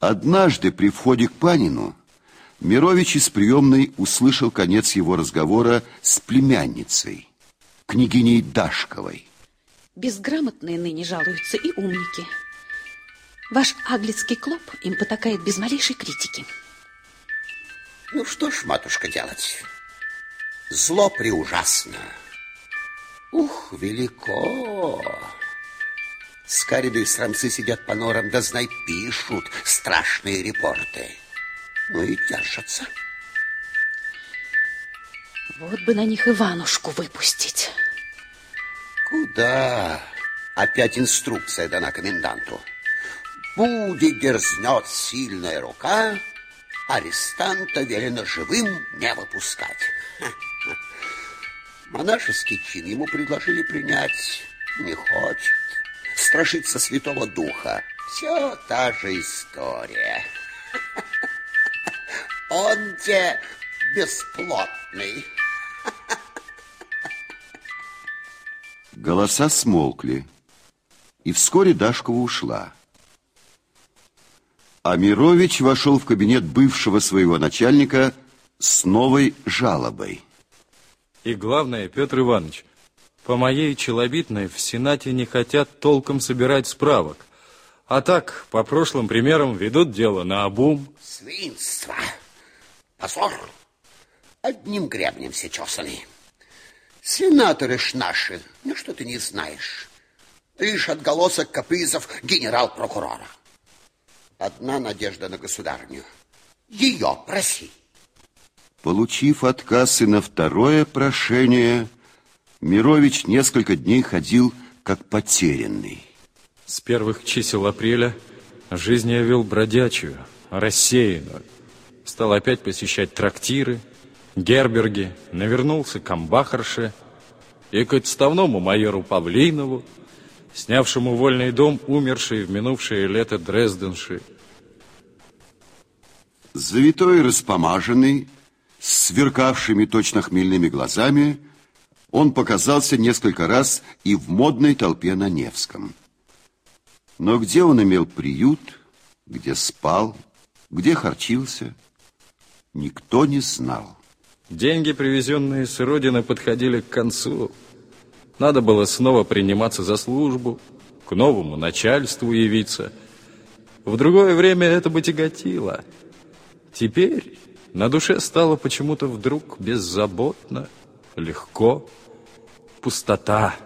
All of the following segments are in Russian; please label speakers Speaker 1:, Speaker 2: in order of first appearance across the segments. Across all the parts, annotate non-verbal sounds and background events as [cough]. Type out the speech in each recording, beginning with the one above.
Speaker 1: Однажды при входе к Панину Мирович из приемной услышал конец его разговора с племянницей, княгиней Дашковой.
Speaker 2: Безграмотные ныне жалуются и умники. Ваш аглицкий клоп им потакает без малейшей критики.
Speaker 3: Ну что ж, матушка, делать? Зло преужасно. Ух, велико. Скариды и срамцы сидят по норам, да знай, пишут страшные репорты. Ну и держатся.
Speaker 2: Вот бы на них Иванушку выпустить.
Speaker 3: Куда? Опять инструкция дана коменданту. Будет дерзнет сильная рука, арестанта велено живым не выпускать. Монашеский чин ему предложили принять, не хочет страшится Святого Духа. Все та же история. [laughs] Он те бесплотный.
Speaker 1: Голоса смолкли, и вскоре Дашкова ушла. А Мирович вошел в кабинет бывшего своего начальника с новой жалобой.
Speaker 4: И главное, Петр Иванович, по моей челобитной в Сенате не хотят толком собирать справок. А так, по прошлым примерам, ведут дело на обум.
Speaker 3: Свинство, позор. Одним гребнем все чесаны. Сенаторы ж наши, ну что ты не знаешь. Лишь отголосок капризов генерал-прокурора. Одна надежда на государню. Ее проси.
Speaker 1: Получив отказ и на второе прошение, Мирович несколько дней ходил как потерянный.
Speaker 4: С первых чисел апреля жизнь я вел бродячую, рассеянную. Стал опять посещать трактиры, герберги, навернулся к амбахарше и к отставному майору Павлинову, снявшему вольный дом, умершей в минувшее лето Дрезденши.
Speaker 1: Завитой распомаженный, с сверкавшими точно хмельными глазами, он показался несколько раз и в модной толпе на Невском. Но где он имел приют, где спал, где харчился, никто не знал.
Speaker 4: Деньги, привезенные с родины, подходили к концу. Надо было снова приниматься за службу, к новому начальству явиться. В другое время это бы тяготило. Теперь на душе стало почему-то вдруг беззаботно, легко пустота.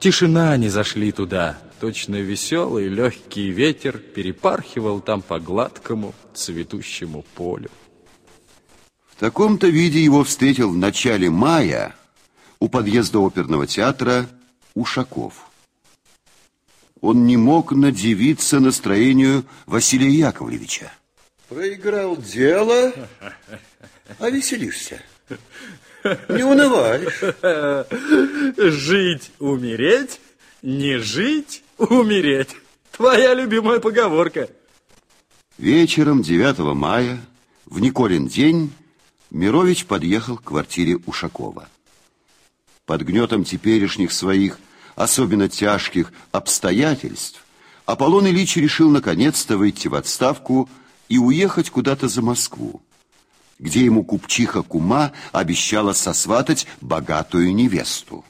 Speaker 4: Тишина не зашли туда. Точно веселый легкий ветер перепархивал там по гладкому цветущему полю.
Speaker 1: В таком-то виде его встретил в начале мая у подъезда оперного театра Ушаков. Он не мог надевиться настроению Василия Яковлевича.
Speaker 3: Проиграл дело, а веселишься. [laughs] Не унываешь.
Speaker 4: Жить, умереть, не жить, умереть. Твоя любимая поговорка.
Speaker 1: Вечером 9 мая, в Николин день, Мирович подъехал к квартире Ушакова. Под гнетом теперешних своих, особенно тяжких обстоятельств, Аполлон Ильич решил наконец-то выйти в отставку и уехать куда-то за Москву где ему купчиха Кума обещала сосватать богатую невесту.